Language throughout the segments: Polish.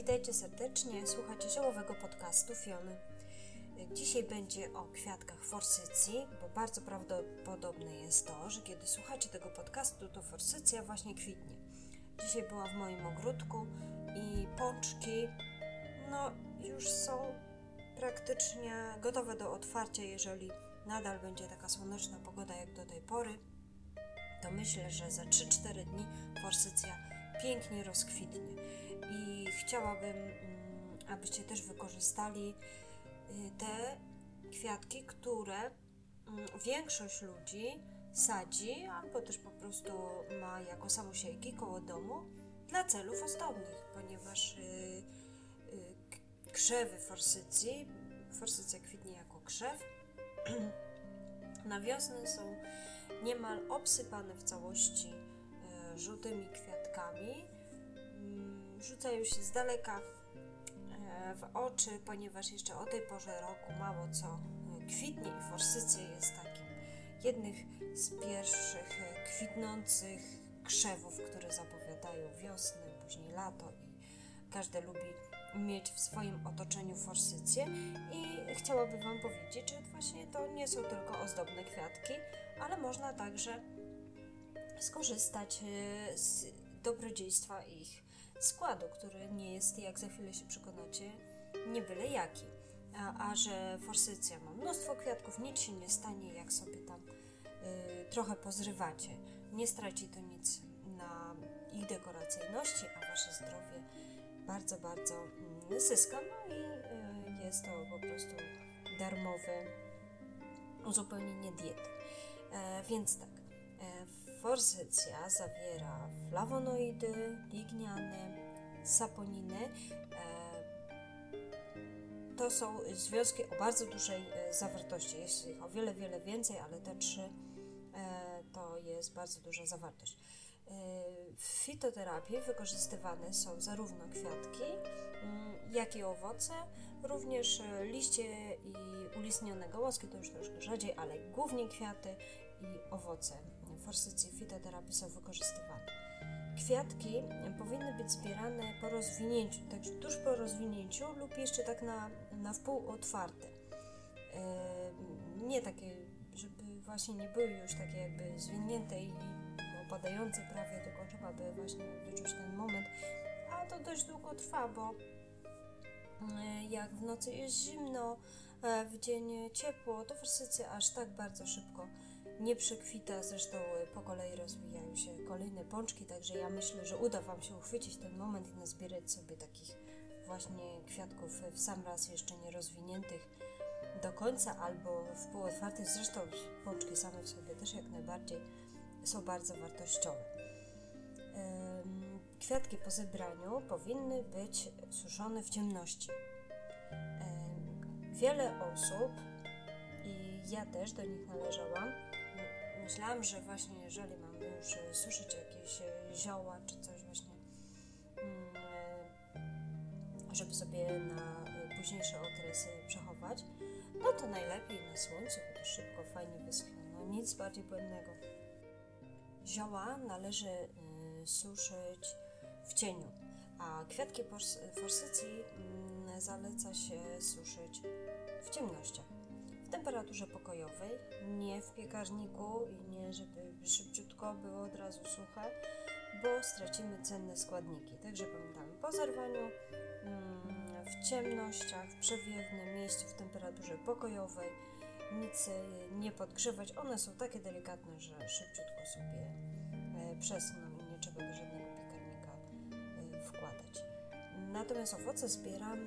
Witajcie serdecznie, słuchacie ziołowego podcastu Fiony. Dzisiaj będzie o kwiatkach forsycji, bo bardzo prawdopodobne jest to, że kiedy słuchacie tego podcastu, to forsycja właśnie kwitnie. Dzisiaj była w moim ogródku i pączki no, już są praktycznie gotowe do otwarcia, jeżeli nadal będzie taka słoneczna pogoda jak do tej pory, to myślę, że za 3-4 dni forsycja pięknie rozkwitnie. I chciałabym, mm, abyście też wykorzystali y, te kwiatki, które mm, większość ludzi sadzi, albo też po prostu ma jako samosiejki koło domu dla celów ozdobnych, ponieważ y, y, krzewy forsycji, forsycja kwitnie jako krzew, na wiosnę są niemal obsypane w całości żółtymi kwiatkami. Mm, rzucają się z daleka e, w oczy, ponieważ jeszcze o tej porze roku mało co e, kwitnie i forsycja jest takim jednych z pierwszych kwitnących krzewów, które zapowiadają wiosnę, później lato i każdy lubi mieć w swoim otoczeniu forsycję i chciałabym Wam powiedzieć, że właśnie to nie są tylko ozdobne kwiatki, ale można także skorzystać e, z dobrodziejstwa ich składu, który nie jest, jak za chwilę się przekonacie, nie byle jaki. A, a że forsycja ma mnóstwo kwiatków, nic się nie stanie, jak sobie tam y, trochę pozrywacie. Nie straci to nic na ich dekoracyjności, a wasze zdrowie bardzo, bardzo mm, zyska. No i y, jest to po prostu darmowe uzupełnienie diety. E, więc tak, e, forsycja zawiera flawonoidy, ligniany, saponiny. E, to są związki o bardzo dużej e, zawartości. Jest ich o wiele, wiele więcej, ale te trzy e, to jest bardzo duża zawartość. W fitoterapii wykorzystywane są zarówno kwiatki, mm, jak i owoce, również liście i ulistnione gałązki, to już troszkę rzadziej, ale głównie kwiaty i owoce forsycji fitoterapii są wykorzystywane. Kwiatki powinny być zbierane po rozwinięciu, także tuż po rozwinięciu lub jeszcze tak na, na wpół otwarte. Nie takie, żeby właśnie nie były już takie jakby zwinięte i opadające prawie, tylko trzeba by właśnie wyczuć ten moment. A to dość długo trwa, bo e, jak w nocy jest zimno, e, w dzień ciepło, to forsycja aż tak bardzo szybko nie przekwita, zresztą po kolei rozwijają się kolejne pączki, także ja myślę, że uda Wam się uchwycić ten moment i nazbierać sobie takich właśnie kwiatków w sam raz jeszcze nie rozwiniętych do końca albo w pół otwartych. Zresztą pączki same w sobie też jak najbardziej są bardzo wartościowe. Kwiatki po zebraniu powinny być suszone w ciemności. Wiele osób, i ja też do nich należałam, myślałam, że właśnie jeżeli mam już e, suszyć jakieś e, zioła czy coś właśnie, mm, e, żeby sobie na późniejszy okres przechować, no to najlepiej na słońcu, bo to szybko, fajnie wyschną. No nic bardziej błędnego. Zioła należy suszyć w cieniu, a kwiatki forsycji mm, zaleca się suszyć w ciemnościach temperaturze pokojowej, nie w piekarniku i nie żeby szybciutko było od razu suche, bo stracimy cenne składniki. Także pamiętamy po zerwaniu, mm, w ciemnościach, w przewiewnym miejscu w temperaturze pokojowej, nic nie podgrzewać. One są takie delikatne, że szybciutko sobie e, przesną i nie trzeba do żadnego piekarnika e, wkładać. Natomiast owoce zbieramy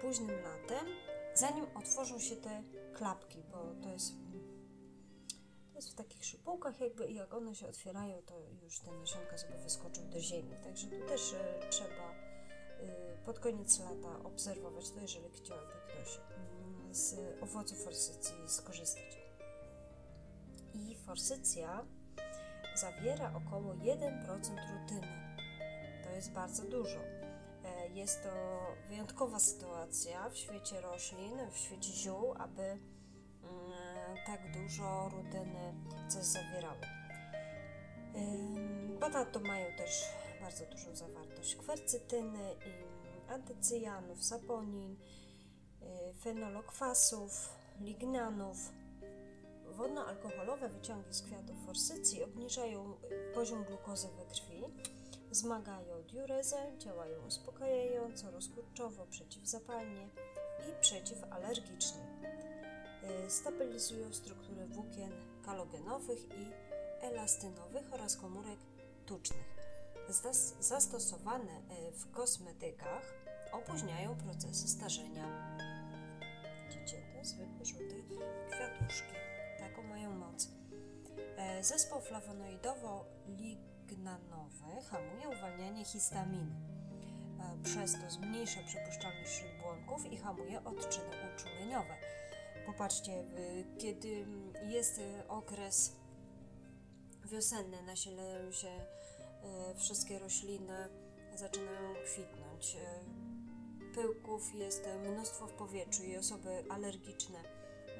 późnym latem, zanim otworzą się te klapki, bo to jest, to jest w takich szypułkach jakby i jak one się otwierają, to już te nasionka sobie wyskoczą do ziemi. Także tu też y, trzeba y, pod koniec lata obserwować to, jeżeli chciałby ktoś y, z owoców forsycji skorzystać. I forsycja zawiera około 1% rutyny. To jest bardzo dużo. E, jest to wyjątkowa sytuacja w świecie roślin, w świecie ziół, aby mm, tak dużo rutyny coś zawierały. Ponadto mają też bardzo dużą zawartość kwercytyny, i, antycyjanów, saponin, y, fenolokwasów, lignanów. Wodno-alkoholowe wyciągi z kwiatów forsycji obniżają poziom glukozy we krwi, wzmagają diurezę, działają uspokajająco, rozkurczowo, przeciwzapalnie i przeciwalergicznie. Y, stabilizują strukturę włókien kalogenowych i elastynowych oraz komórek tucznych. Zas- zastosowane y, w kosmetykach opóźniają procesy starzenia. Widzicie, to zwykłe żółte kwiatuszki. Taką mają moc. E, Zespół flawonoidowo-lignanowy hamuje uwalnianie histaminy. E, Przez to zmniejsza przepuszczalność śródbłonków i hamuje odczyny uczuleniowe. Popatrzcie, kiedy jest y, okres wiosenny, nasilają się y, wszystkie rośliny, zaczynają kwitnąć. Pyłków jest mnóstwo w powietrzu i osoby alergiczne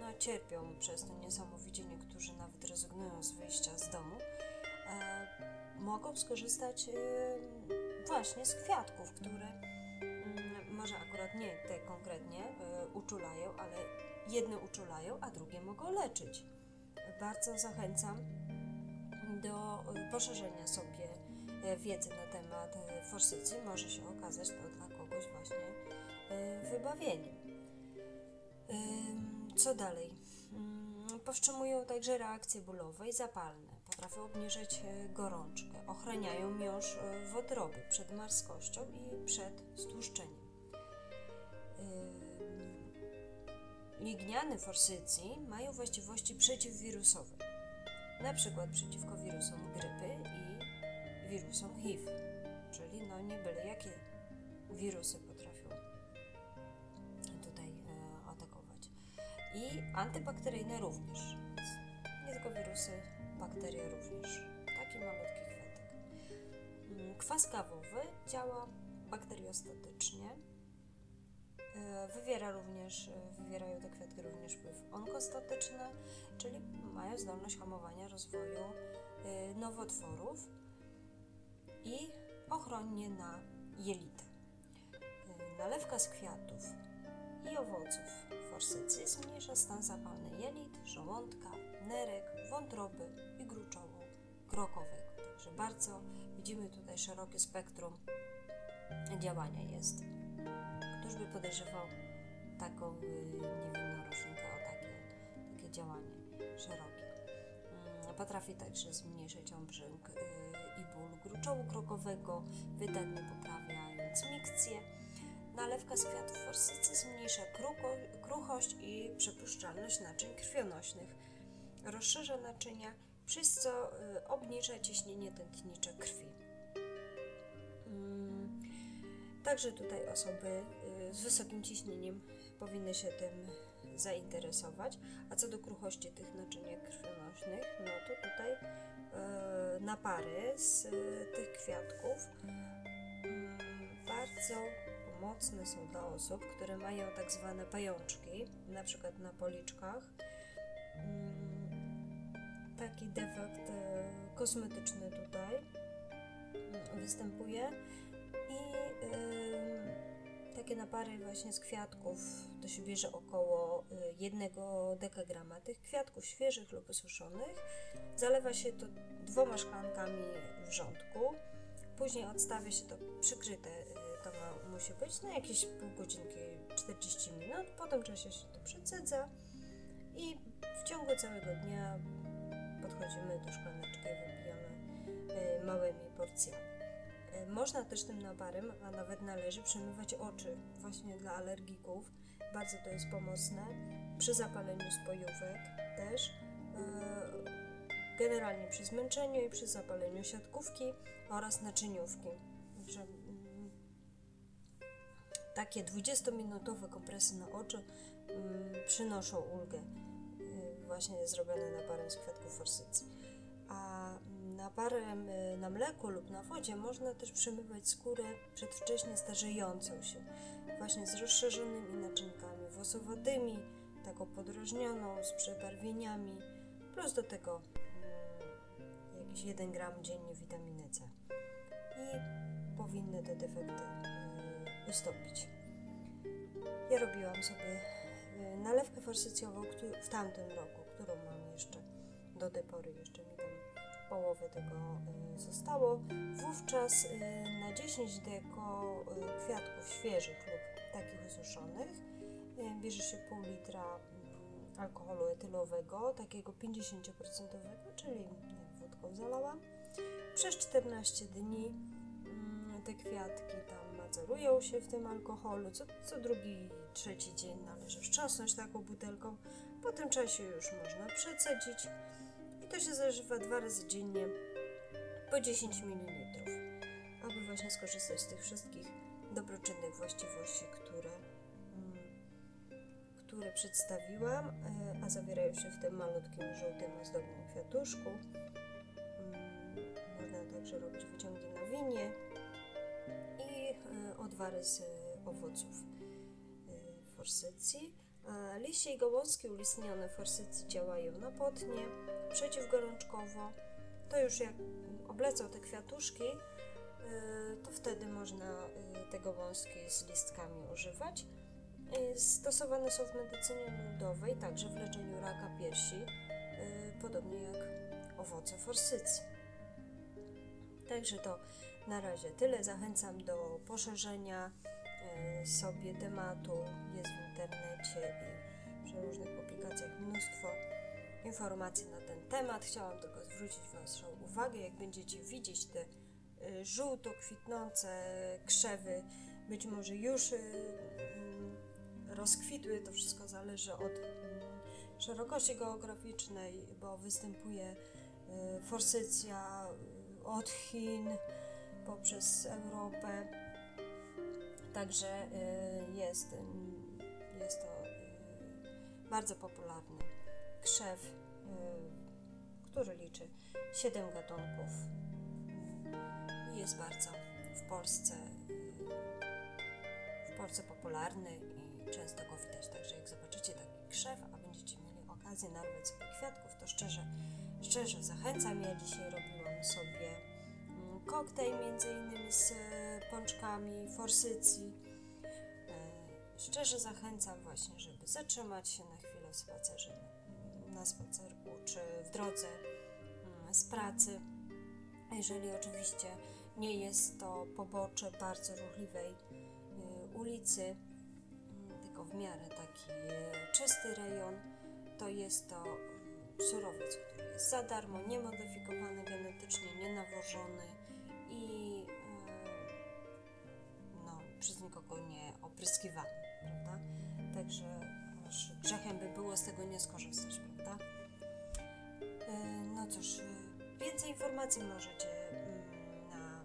no, cierpią przez to niesamowicie. Niektórzy nawet rezygnują z wyjścia z domu. E, mogą skorzystać właśnie z kwiatków, które mm, może akurat nie te konkretnie y, uczulają, ale jedne uczulają, a drugie mogą leczyć. Bardzo zachęcam do poszerzenia sobie y, wiedzy na temat y, forsycji. Może się okazać to dla kogoś właśnie wybawieniem. Co dalej? Ym, Powstrzymują także reakcje bólowe i zapalne. Potrafią obniżyć y, gorączkę. Ochraniają miąższ y, wodroby przed marskością i przed stłuszczeniem. Ligniany forsycji mają właściwości przeciwwirusowe, na przykład przeciwko wirusom grypy i wirusom HIV, czyli no nie byle jakie wirusy potrafią tutaj e, atakować. I antybakteryjne również, nie tylko wirusy, bakterie również. Taki malutki kwiatek. Mm, Kwas kawowy działa bakteriostatycznie. E, Wywiera również, e, wywierają te kwiatki również wpływ onkostatyczny, czyli mają zdolność hamowania rozwoju e, nowotworów i ochronnie na jelita. Nalewka z kwiatów i owoców forsycji zmniejsza stan zapalny jelit, żołądka, nerek, wątroby i gruczołu krokowego. Także bardzo widzimy tutaj szerokie spektrum działania jest. Któż by podejrzewał taką y, niewinną roślinkę o takie, takie działanie szerokie. Mm, Potrafi także zmniejszać obrzęk y, i ból gruczołu krokowego, wydatnie poprawiając mikcję. Nalewka z kwiatów forsycy zmniejsza kruchość i przepuszczalność naczyń krwionośnych. Rozszerza naczynia, przez co y, obniża ciśnienie tętnicze krwi. Mm, Także tutaj osoby y, z wysokim ciśnieniem powinny się tym zainteresować. A co do kruchości tych naczyniek krwionośnych, no to tutaj e, napary z tych kwiatków mm, bardzo pomocne są dla osób, które mają tak zwane pajączki, na przykład na policzkach. Taki defekt kosmetyczny tutaj mm, występuje i takie napary właśnie z kwiatków to się bierze około y, jednego dekagrama tych kwiatków świeżych lub suszonych. Zalewa się to dwoma szklankami wrzątku. Później odstawia się to przykryte, y, to ma, musi być na jakieś pół godzinki, 40 minut. Po tym czasie się to przecedza i w ciągu całego dnia podchodzimy do szklaneczki wypijamy y, małymi porcjami. E, Można też tym naparem, a nawet należy przemywać oczy, właśnie dla alergików. Bardzo to jest pomocne. Przy zapaleniu spojówek też. E, Generalnie przy zmęczeniu i przy zapaleniu siatkówki oraz naczyniówki. Także mm, takie 20-minutowe kompresy na oczy mm, przynoszą ulgę, właśnie zrobione naparem z kwiatków forsycji. A naparem na mleku lub na wodzie można też przemywać skórę przedwcześnie starzejącą się, właśnie z rozszerzonymi naczynkami włosowatymi, taką podrażnioną, z przebarwieniami, plus do tego mm, jakiś 1 gram dziennie witaminy C. I powinny te defekty y, stopić. Ja robiłam sobie y, nalewkę forsycjową w tamtym roku, którą mam jeszcze do tej pory, jeszcze mi tam połowę tego y, zostało. Wówczas y, na 10 deko y, kwiatków świeżych lub takich osuszonych y, bierze się pół litra mm, alkoholu etylowego, takiego 50%, czyli wódką zalałam. Przez 14 dni mm, te kwiatki tam macerują się w tym alkoholu. Co, co drugi, trzeci dzień należy wstrząsnąć taką butelką. Po tym czasie już można przecedzić i to się zażywa dwa razy dziennie po 10 ml, aby właśnie skorzystać z tych wszystkich dobroczynnych właściwości, które, mm, które przedstawiłam, e, a zawierają się w tym malutkim, żółtym, ozdobnym kwiatuszku. Mm, Można także robić wyciągi na winie i e, odwary z owoców e, forsycji. E, Liście i gałązki ulistnione forsycji działają napotnie, przeciwgorączkowo. To już jak oblecą te kwiatuszki, e, to wtedy można e, te gałązki z listkami używać. Stosowane są w medycynie ludowej, także w leczeniu raka piersi, podobnie jak owoce forsycji. Także to na razie tyle. Zachęcam do poszerzenia sobie tematu. Jest internecie i przy różnych publikacjach mnóstwo informacji na ten temat. Chciałam tylko zwrócić Waszą uwagę, jak będziecie widzieć te e, żółto kwitnące krzewy, być może już e, mm, rozkwitły. To wszystko zależy od mm, szerokości geograficznej, bo występuje e, forsycja od Chin poprzez Europę. Także jest, bardzo popularny krzew, e, który liczy 7 gatunków. Jest bardzo w Polsce w Polsce popularny i często go widać. Także jak zobaczycie taki krzew, a będziecie mieli okazję narwać sobie kwiatków, to szczerze, szczerze zachęcam. Ja dzisiaj robiłam sobie mm, koktajl między innymi z e, pączkami forsycji. E, Szczerze zachęcam właśnie, żeby zatrzymać się na spacerze, na spacerku czy w drodze mm, z pracy. Jeżeli oczywiście nie jest to pobocze bardzo ruchliwej y, ulicy, mm, tylko w miarę taki y, czysty rejon, to jest to y, surowiec, który jest za darmo, niemodyfikowany genetycznie, nienawożony i y, no, przez nikogo nie opryskiwany, prawda? Także grzechem by było z tego nie skorzystać, prawda? Y, No cóż, y, więcej informacji możecie mm, na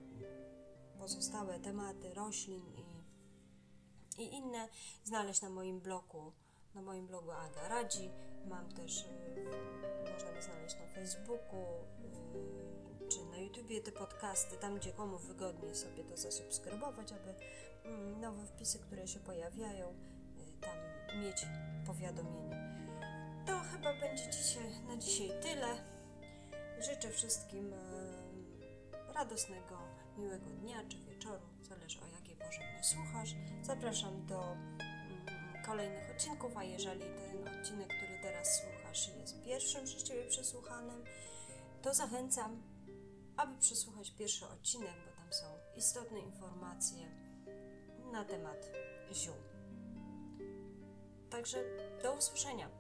pozostałe tematy roślin i, i inne znaleźć na moim blogu, na moim blogu Aga Radzi. Mam też, y, można mnie znaleźć na Facebooku czy na YouTubie te podcasty, tam gdzie komu wygodniej sobie to zasubskrybować, aby mm, nowe wpisy, które się pojawiają, tam mieć powiadomienie. To chyba będzie dzisiaj, na dzisiaj tyle. Życzę wszystkim e, radosnego, miłego dnia czy wieczoru, zależy o jakiej porze mnie słuchasz. Zapraszam do mm, kolejnych odcinków, a jeżeli ten odcinek, który teraz słuchasz, jest pierwszym przez Ciebie przesłuchanym, to zachęcam, aby przesłuchać pierwszy odcinek, bo tam są istotne informacje na temat ziół. Także do usłyszenia.